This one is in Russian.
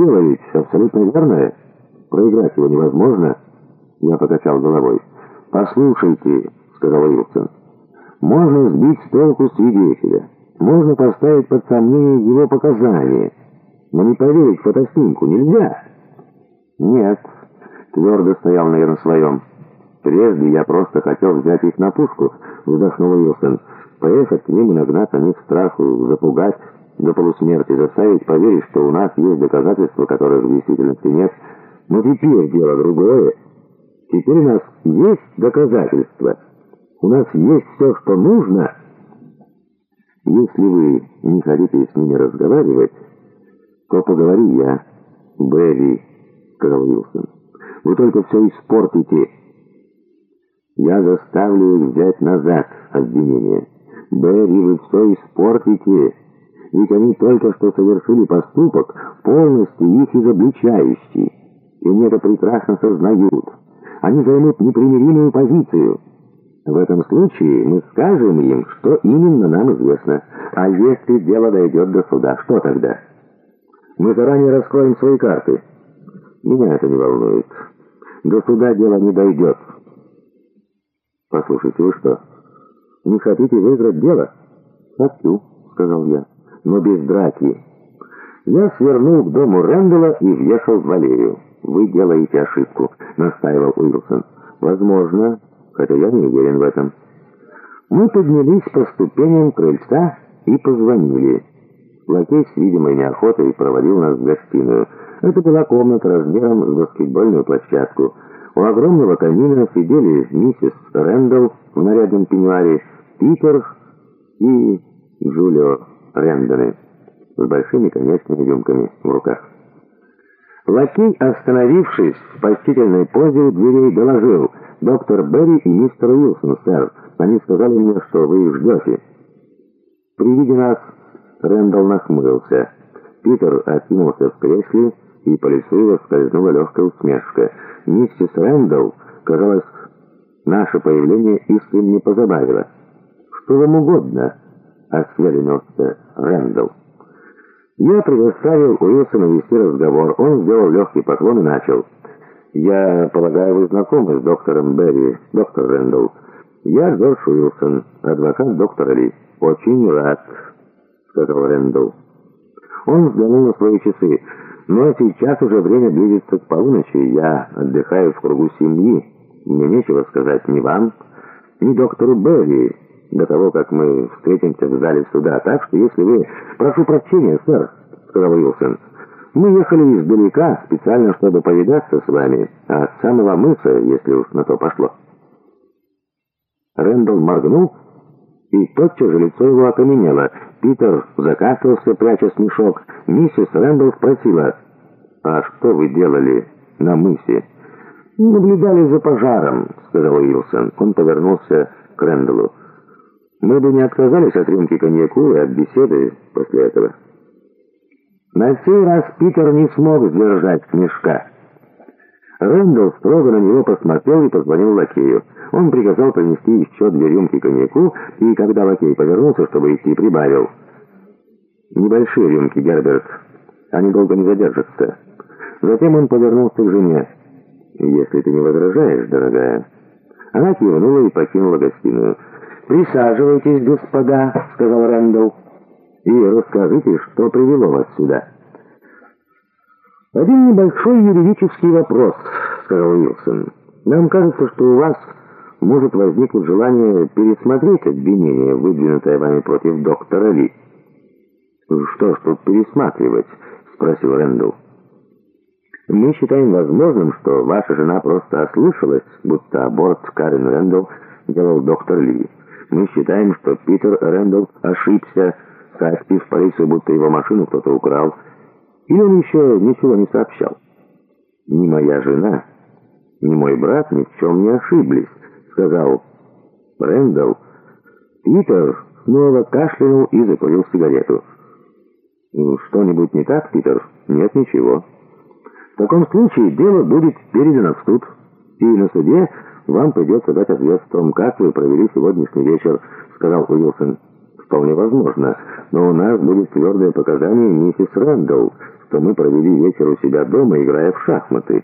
Ведь абсолютно верное. Проиграть его невозможно. Я покачал головой. «Послушайте», — сказал Уилсон, — «можно сбить с толку свидетеля, можно поставить под сомнение его показания, но не поверить фотоснимку нельзя». «Нет», — твердо стоял, наверное, своем. «Прежде я просто хотел взять их на пушку», — вздохнул Уилсон, — «поехать к ним и нагнать на них страху, запугать» до полусмерти, заставить поверить, что у нас есть доказательства, которых в действительности нет. Но теперь дело другое. Теперь у нас есть доказательства. У нас есть все, что нужно. Если вы не хотите с ними разговаривать, то поговори я, Берри, сказал Уилсон. Вы только все испортите. Я заставлю их взять назад обвинение. Берри, вы все испортите ведь они только что совершили поступок, полностью их изобличающий. И они это прекрасно сознают. Они займут непримиримую позицию. В этом случае мы скажем им, что именно нам известно. А если дело дойдет до суда, что тогда? Мы заранее раскроем свои карты. Меня это не волнует. До суда дело не дойдет. Послушайте, вы что, не хотите выиграть дело? Хочу, сказал я но без драки. Я свернул к дому Рэндалла и въехал в Валерию. «Вы делаете ошибку», — настаивал Уилсон. «Возможно, хотя я не уверен в этом». Мы поднялись по ступеням крыльца и позвонили. Лакей с видимой неохотой проводил нас в гостиную. Это была комната размером с баскетбольную площадку. У огромного камина сидели миссис Рэндалл в нарядном пеньюаре, Питер и Джулио Рэндоны с большими конечными рюмками в руках. Лакей, остановившись в почтительной позе у дверей, доложил «Доктор Берри и мистер Уилсон, сэр. Они сказали мне, что вы их ждете». При виде нас Рэндалл нахмурился. Питер откинулся в кресле, и по лицу его скользнула легкая усмешка. Миссис Рэндалл, казалось, наше появление искренне позабавило. «Что вам угодно?» Осведомился Рэндалл. Я предоставил Уилсону вести разговор. Он сделал легкий поклон и начал. «Я полагаю, вы знакомы с доктором Берри, доктор Рэндалл. Я Джордж Уилсон, адвокат доктора Ли. Очень рад», — сказал Рэндалл. Он взглянул на свои часы. «Но сейчас уже время близится к полуночи. Я отдыхаю в кругу семьи. Мне нечего сказать ни вам, ни доктору Берри» до того, как мы встретимся в зале суда. Так что, если вы... Прошу прощения, сэр, сказал Уилсон. Мы ехали издалека, специально, чтобы повидаться с вами, а с самого мыса, если уж на то пошло. Рэндалл моргнул, и тотчас же лицо его окаменело. Питер закашлялся, пряча смешок. Миссис Рэндалл спросила, «А что вы делали на мысе?» «Наблюдали за пожаром», — сказал Уилсон. Он повернулся к Рэндаллу. Мы бы не отказались от рюмки коньяку и от беседы после этого. На сей раз Питер не смог сдержать смешка. Рэндалл строго на него посмотрел и позвонил лакею. Он приказал принести еще две рюмки коньяку, и когда лакей повернулся, чтобы идти, прибавил. «Небольшие рюмки, Герберт. Они долго не задержатся». Затем он повернулся к жене. «Если ты не возражаешь, дорогая». Она кивнула и покинула гостиную. «Присаживайтесь, господа», — сказал Рэндалл, — «и расскажите, что привело вас сюда». «Один небольшой юридический вопрос», — сказал Уилсон. «Нам кажется, что у вас может возникнуть желание пересмотреть обвинение, выдвинутое вами против доктора Ли». «Что ж тут пересматривать?» — спросил Рэндалл. «Мы считаем возможным, что ваша жена просто ослышалась, будто аборт Карен Рэндалл делал доктор Ли». Мы считаем, что Питер Рэндалл ошибся, сообщив полицию, будто его машину кто-то украл. Или он еще ничего не сообщал. Ни моя жена, ни мой брат ни в чем не ошиблись, сказал Рэндалл. Питер снова кашлянул и закурил сигарету. «Ну, «Что-нибудь не так, Питер?» «Нет, ничего». «В таком случае дело будет передано в суд, и на суде «Вам придется дать ответ в том, как вы провели сегодняшний вечер», — сказал Уилсон. «Вполне возможно, но у нас будет твердое показание миссис Рэндалл. что мы провели вечер у себя дома, играя в шахматы.